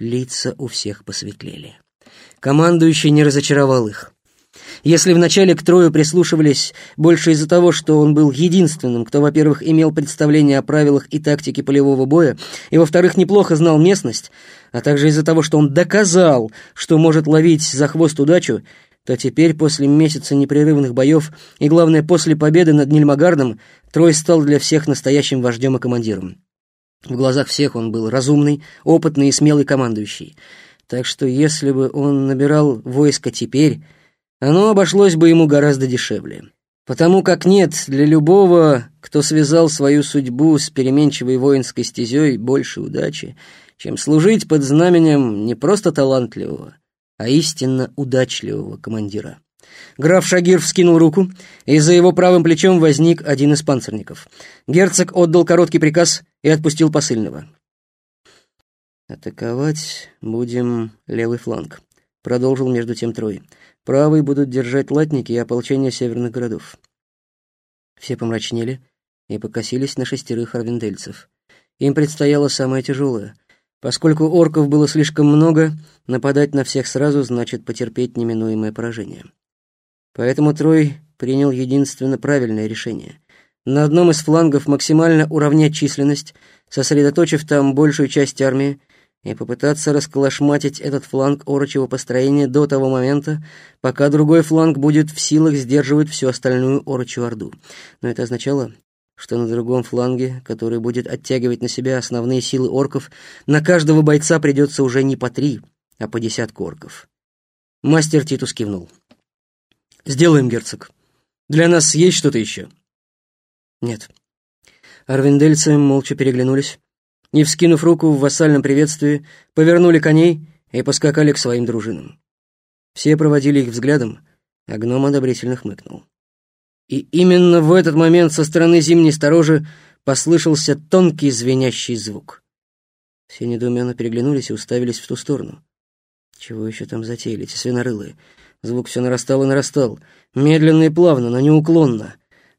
Лица у всех посветлели. Командующий не разочаровал их. Если вначале к Трою прислушивались больше из-за того, что он был единственным, кто, во-первых, имел представление о правилах и тактике полевого боя, и, во-вторых, неплохо знал местность, а также из-за того, что он доказал, что может ловить за хвост удачу, то теперь, после месяца непрерывных боев и, главное, после победы над Нильмагардом, Трой стал для всех настоящим вождем и командиром. В глазах всех он был разумный, опытный и смелый командующий. Так что если бы он набирал войско теперь, оно обошлось бы ему гораздо дешевле. Потому как нет для любого, кто связал свою судьбу с переменчивой воинской стезей, больше удачи, чем служить под знаменем не просто талантливого, а истинно удачливого командира. Граф Шагир вскинул руку, и за его правым плечом возник один из панцирников. Герцог отдал короткий приказ и отпустил посыльного. «Атаковать будем левый фланг», — продолжил между тем Трой. Правый будут держать латники и ополчение северных городов. Все помрачнели и покосились на шестерых арвендельцев. Им предстояло самое тяжелое. Поскольку орков было слишком много, нападать на всех сразу значит потерпеть неминуемое поражение. Поэтому Трой принял единственно правильное решение. На одном из флангов максимально уравнять численность, сосредоточив там большую часть армии, и попытаться расколошматить этот фланг орочего построения до того момента, пока другой фланг будет в силах сдерживать всю остальную орочью орду. Но это означало, что на другом фланге, который будет оттягивать на себя основные силы орков, на каждого бойца придется уже не по три, а по десятку орков. Мастер Титус кивнул. «Сделаем, герцог. Для нас есть что-то еще?» «Нет». Арвендельцы молча переглянулись, не вскинув руку в вассальном приветствии, повернули коней и поскакали к своим дружинам. Все проводили их взглядом, а гном одобрительно хмыкнул. И именно в этот момент со стороны зимней сторожи послышался тонкий звенящий звук. Все недоуменно переглянулись и уставились в ту сторону. Чего еще там затеяли эти свинорылые? Звук все нарастал и нарастал, медленно и плавно, но неуклонно.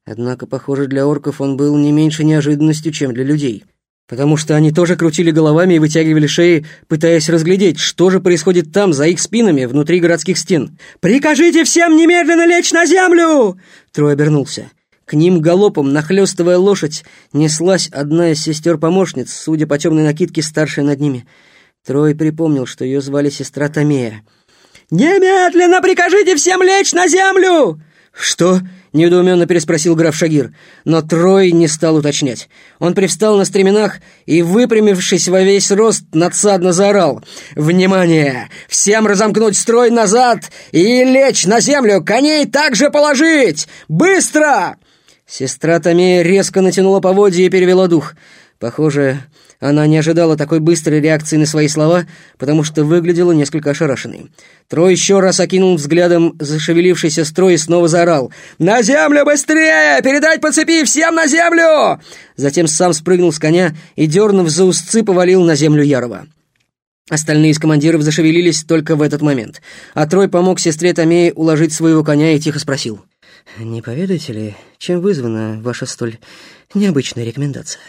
Однако, похоже, для орков он был не меньше неожиданностью, чем для людей — потому что они тоже крутили головами и вытягивали шеи, пытаясь разглядеть, что же происходит там, за их спинами, внутри городских стен. «Прикажите всем немедленно лечь на землю!» Трой обернулся. К ним галопом, нахлёстывая лошадь, неслась одна из сестер-помощниц, судя по темной накидке, старшая над ними. Трой припомнил, что ее звали сестра Томея. «Немедленно прикажите всем лечь на землю!» «Что?» — недоуменно переспросил граф Шагир, но Трой не стал уточнять. Он привстал на стременах и, выпрямившись во весь рост, надсадно заорал. «Внимание! Всем разомкнуть строй назад и лечь на землю! Коней также положить! Быстро!» Сестра Томея резко натянула поводья и перевела дух. Похоже, она не ожидала такой быстрой реакции на свои слова, потому что выглядела несколько ошарашенной. Трой еще раз окинул взглядом зашевелившийся строй и снова заорал. «На землю быстрее! Передать по цепи! Всем на землю!» Затем сам спрыгнул с коня и, дернув за узцы, повалил на землю Ярова. Остальные из командиров зашевелились только в этот момент, а Трой помог сестре Томее уложить своего коня и тихо спросил. «Не поведаете ли, чем вызвана ваша столь необычная рекомендация?»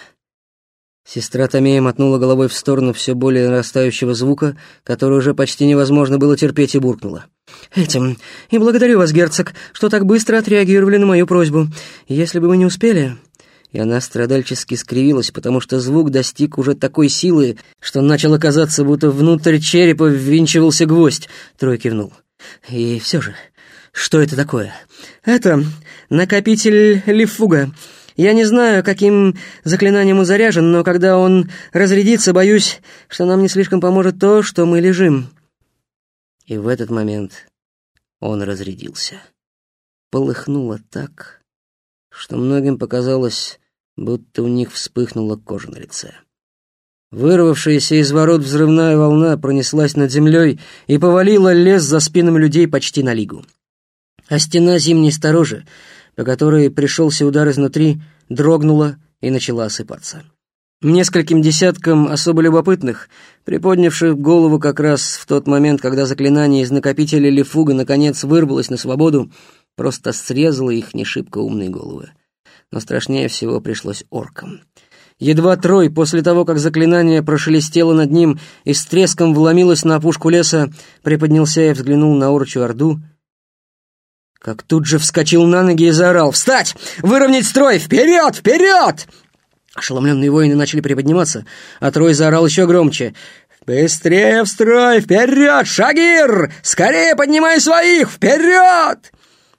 Сестра Томея мотнула головой в сторону все более нарастающего звука, который уже почти невозможно было терпеть, и буркнула. «Этим. И благодарю вас, герцог, что так быстро отреагировали на мою просьбу. Если бы мы не успели...» И она страдальчески скривилась, потому что звук достиг уже такой силы, что начало казаться, будто внутрь черепа ввинчивался гвоздь. Трой кивнул. «И все же, что это такое?» «Это накопитель Лифуга». Я не знаю, каким заклинанием он заряжен, но когда он разрядится, боюсь, что нам не слишком поможет то, что мы лежим». И в этот момент он разрядился. Полыхнуло так, что многим показалось, будто у них вспыхнула кожа на лице. Вырвавшаяся из ворот взрывная волна пронеслась над землей и повалила лес за спинами людей почти на лигу. А стена зимней сторожи по которой пришелся удар изнутри, дрогнула и начала осыпаться. Нескольким десяткам особо любопытных, приподнявших голову как раз в тот момент, когда заклинание из накопителя Лифуга наконец вырвалось на свободу, просто срезало их не шибко умные головы. Но страшнее всего пришлось оркам. Едва Трой, после того, как заклинание прошелестело над ним и с треском вломилось на опушку леса, приподнялся и взглянул на Орчу Орду, как тут же вскочил на ноги и заорал «Встать! Выровнять строй! Вперед! Вперед!» Ошеломленные воины начали приподниматься, а Трой заорал еще громче «Быстрее в строй! Вперед! Шагир! Скорее поднимай своих! Вперед!»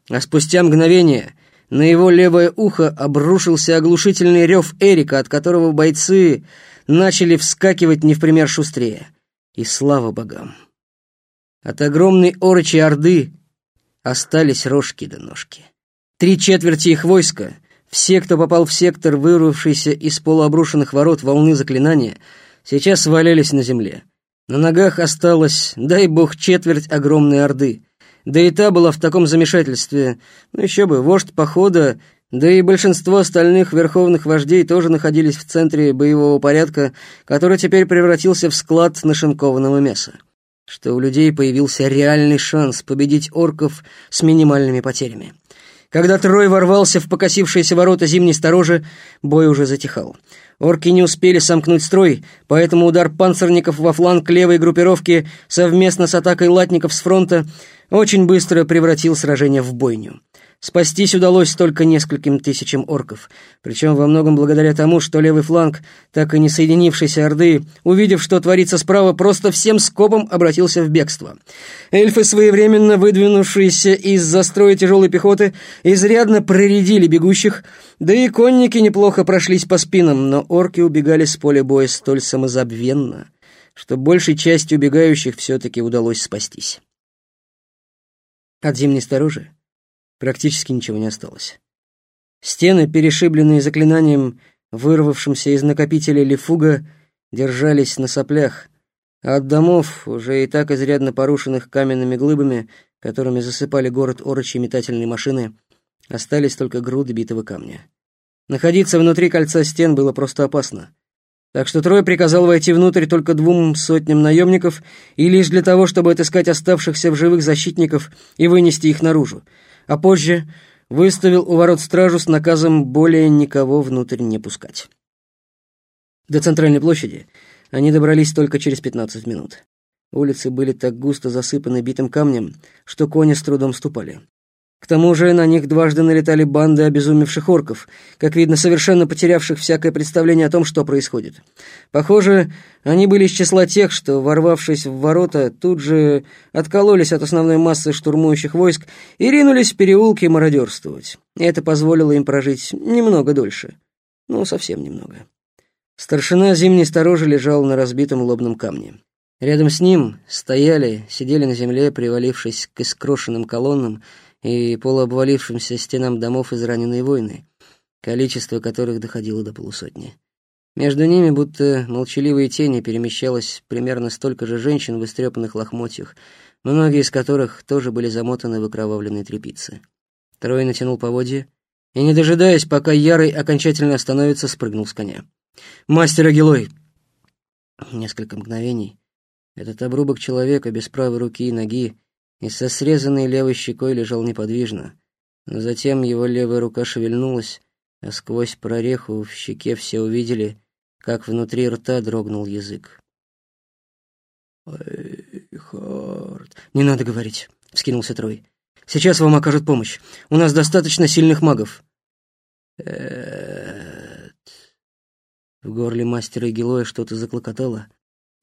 А спустя мгновение на его левое ухо обрушился оглушительный рев Эрика, от которого бойцы начали вскакивать не в пример шустрее. И слава богам! От огромной орочи Орды остались рожки до ножки. Три четверти их войска, все, кто попал в сектор, вырвавшийся из полуобрушенных ворот волны заклинания, сейчас валялись на земле. На ногах осталось, дай бог, четверть огромной Орды — да и та была в таком замешательстве. Ну еще бы, вождь похода, да и большинство остальных верховных вождей тоже находились в центре боевого порядка, который теперь превратился в склад нашинкованного мяса. Что у людей появился реальный шанс победить орков с минимальными потерями. Когда Трой ворвался в покосившиеся ворота зимней сторожи, бой уже затихал. Орки не успели сомкнуть строй, поэтому удар панцирников во фланг левой группировки совместно с атакой латников с фронта очень быстро превратил сражение в бойню. Спастись удалось только нескольким тысячам орков, причем во многом благодаря тому, что левый фланг, так и не соединившейся Орды, увидев, что творится справа, просто всем скопом обратился в бегство. Эльфы, своевременно выдвинувшиеся из застроя тяжелой пехоты, изрядно проредили бегущих, да и конники неплохо прошлись по спинам, но орки убегали с поля боя столь самозабвенно, что большей части убегающих все-таки удалось спастись. От зимней сторожи практически ничего не осталось. Стены, перешибленные заклинанием, вырвавшимся из накопителя лифуга, держались на соплях, а от домов, уже и так изрядно порушенных каменными глыбами, которыми засыпали город орочи метательные машины, остались только груды битого камня. Находиться внутри кольца стен было просто опасно. Так что Трой приказал войти внутрь только двум сотням наемников и лишь для того, чтобы отыскать оставшихся в живых защитников и вынести их наружу, а позже выставил у ворот стражу с наказом более никого внутрь не пускать. До центральной площади они добрались только через 15 минут. Улицы были так густо засыпаны битым камнем, что кони с трудом ступали. К тому же на них дважды налетали банды обезумевших орков, как видно, совершенно потерявших всякое представление о том, что происходит. Похоже, они были из числа тех, что, ворвавшись в ворота, тут же откололись от основной массы штурмующих войск и ринулись в переулки мародерствовать. Это позволило им прожить немного дольше. Ну, совсем немного. Старшина зимней сторожи лежал на разбитом лобном камне. Рядом с ним стояли, сидели на земле, привалившись к искрошенным колоннам, и полуобвалившимся стенам домов израненные войны, количество которых доходило до полусотни. Между ними, будто молчаливые тени, перемещалось примерно столько же женщин в истрепанных лохмотьях, многие из которых тоже были замотаны в окровавленные тряпицы. Трой натянул поводья и, не дожидаясь, пока Ярый окончательно остановится, спрыгнул с коня. «Мастер Агилой!» Несколько мгновений этот обрубок человека без правой руки и ноги и со срезанной левой щекой лежал неподвижно. Но затем его левая рука шевельнулась, а сквозь прореху в щеке все увидели, как внутри рта дрогнул язык. «Эйхард...» «Не надо говорить», — вскинулся Трой. «Сейчас вам окажут помощь. У нас достаточно сильных магов». «Эт...» В горле мастера Гилоя что-то заклокотало.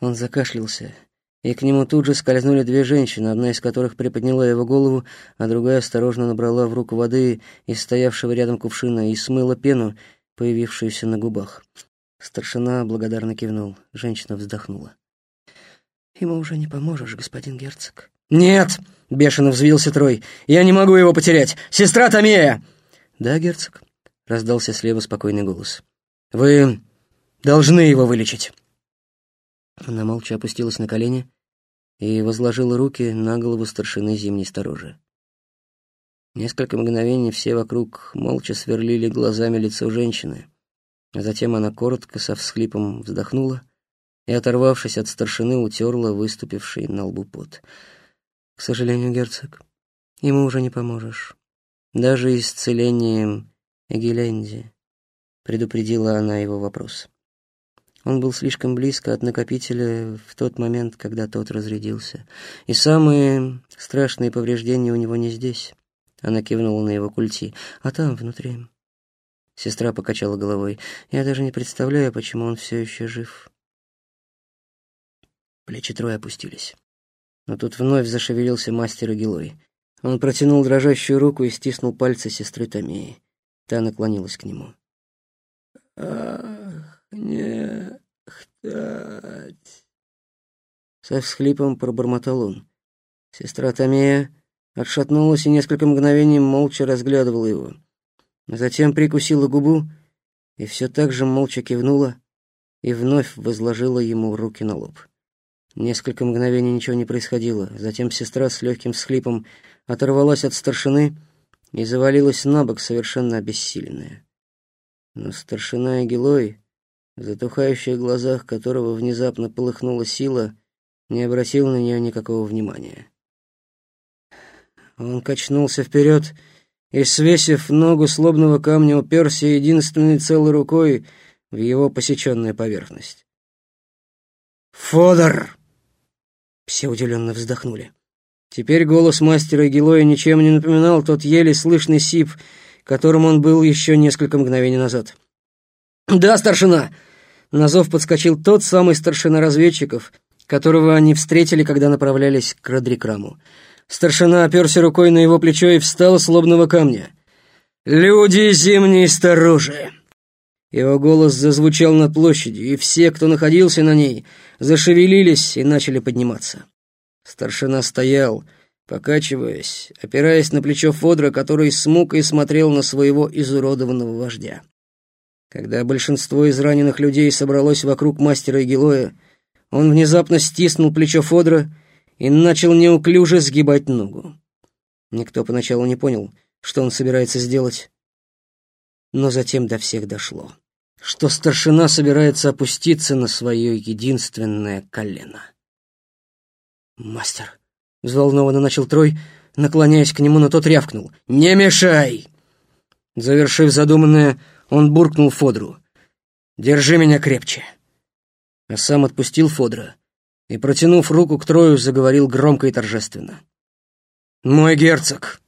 Он закашлялся и к нему тут же скользнули две женщины, одна из которых приподняла его голову, а другая осторожно набрала в руку воды из стоявшего рядом кувшина и смыла пену, появившуюся на губах. Старшина благодарно кивнул. Женщина вздохнула. «Ему уже не поможешь, господин герцог». «Нет!» — бешено взвился Трой. «Я не могу его потерять! Сестра Томея!» «Да, герцог?» — раздался слева спокойный голос. «Вы должны его вылечить!» Она молча опустилась на колени и возложила руки на голову старшины зимней сторожи. Несколько мгновений все вокруг молча сверлили глазами лицо женщины, а затем она коротко со всхлипом вздохнула и, оторвавшись от старшины, утерла выступивший на лбу пот. «К сожалению, герцог, ему уже не поможешь. Даже исцелением Эгеленди. — предупредила она его вопрос. Он был слишком близко от накопителя в тот момент, когда тот разрядился. И самые страшные повреждения у него не здесь. Она кивнула на его культи. А там, внутри. Сестра покачала головой. Я даже не представляю, почему он все еще жив. Плечи трое опустились. Но тут вновь зашевелился мастер Агилой. Он протянул дрожащую руку и стиснул пальцы сестры Томеи. Та наклонилась к нему. «Ах, не хтать!» Со всхлипом пробормотал он. Сестра Томея отшатнулась и несколько мгновений молча разглядывала его. Затем прикусила губу и все так же молча кивнула и вновь возложила ему руки на лоб. Несколько мгновений ничего не происходило. Затем сестра с легким схлипом оторвалась от старшины и завалилась на бок, совершенно обессиленная. Но старшина Агилой, в затухающих глазах которого внезапно полыхнула сила, не обратил на нее никакого внимания. Он качнулся вперед и, свесив ногу слобного камня, уперся единственной целой рукой в его посеченную поверхность. «Фодор!» Все удивленно вздохнули. Теперь голос мастера Гилоя ничем не напоминал тот еле слышный сип, которым он был еще несколько мгновений назад. «Да, старшина!» На зов подскочил тот самый старшина разведчиков, которого они встретили, когда направлялись к Родрикраму. Старшина оперся рукой на его плечо и встал с лобного камня. «Люди зимней сторожи!» Его голос зазвучал над площадью, и все, кто находился на ней, зашевелились и начали подниматься. Старшина стоял, покачиваясь, опираясь на плечо Фодра, который с мукой смотрел на своего изуродованного вождя. Когда большинство из раненых людей собралось вокруг мастера Игилоя, он внезапно стиснул плечо Фодра и начал неуклюже сгибать ногу. Никто поначалу не понял, что он собирается сделать, но затем до всех дошло что старшина собирается опуститься на свое единственное колено. «Мастер!» — взволнованно начал Трой, наклоняясь к нему, но тот рявкнул. «Не мешай!» Завершив задуманное, он буркнул Фодру. «Держи меня крепче!» А сам отпустил Фодра и, протянув руку к Трою, заговорил громко и торжественно. «Мой герцог!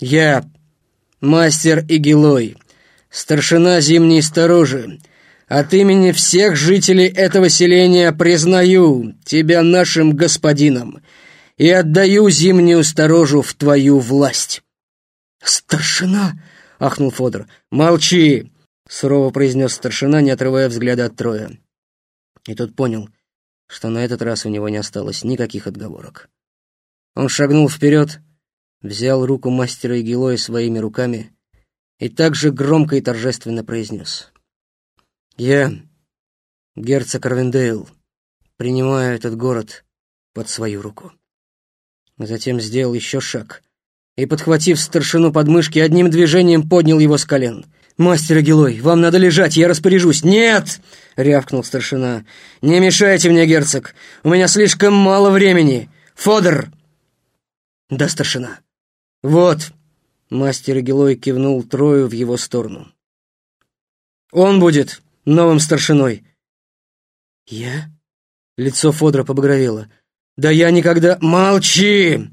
Я, мастер Игилой, старшина зимней сторожи, от имени всех жителей этого селения признаю тебя нашим господином и отдаю зимнюю сторожу в твою власть». «Старшина!» — ахнул Фодор. «Молчи!» — сурово произнес старшина, не отрывая взгляда от Троя. И тот понял, что на этот раз у него не осталось никаких отговорок. Он шагнул вперед, взял руку мастера Игилоя своими руками и также громко и торжественно произнес. «Я, герцог Арвендейл, принимаю этот город под свою руку». Затем сделал еще шаг и, подхватив старшину под мышки, одним движением поднял его с колен. «Мастер Агилой, вам надо лежать, я распоряжусь». «Нет!» — рявкнул старшина. «Не мешайте мне, герцог, у меня слишком мало времени. Фодор!» «Да, старшина». «Вот!» Мастер Гелой кивнул Трою в его сторону. «Он будет новым старшиной!» «Я?» Лицо Фодора побагровело. «Да я никогда...» «Молчи!»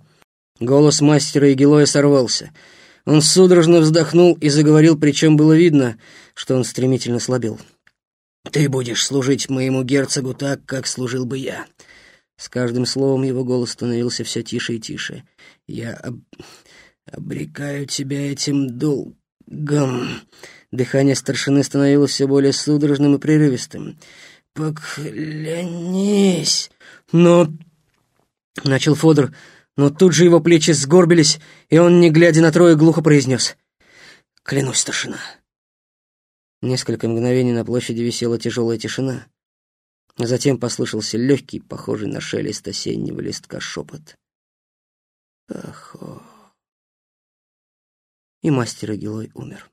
Голос мастера Игилоя сорвался. Он судорожно вздохнул и заговорил, причем было видно, что он стремительно слабел. «Ты будешь служить моему герцогу так, как служил бы я». С каждым словом его голос становился все тише и тише. «Я об... Обрекаю тебя этим долгом. Дыхание старшины становилось все более судорожным и прерывистым. Поклянись. Но... Начал Фодор, но тут же его плечи сгорбились, и он, не глядя на трое, глухо произнес. Клянусь, старшина. Несколько мгновений на площади висела тяжелая тишина. А затем послышался легкий, похожий на шелест осеннего листка шепот. Ах, ох и мастер Агилой умер.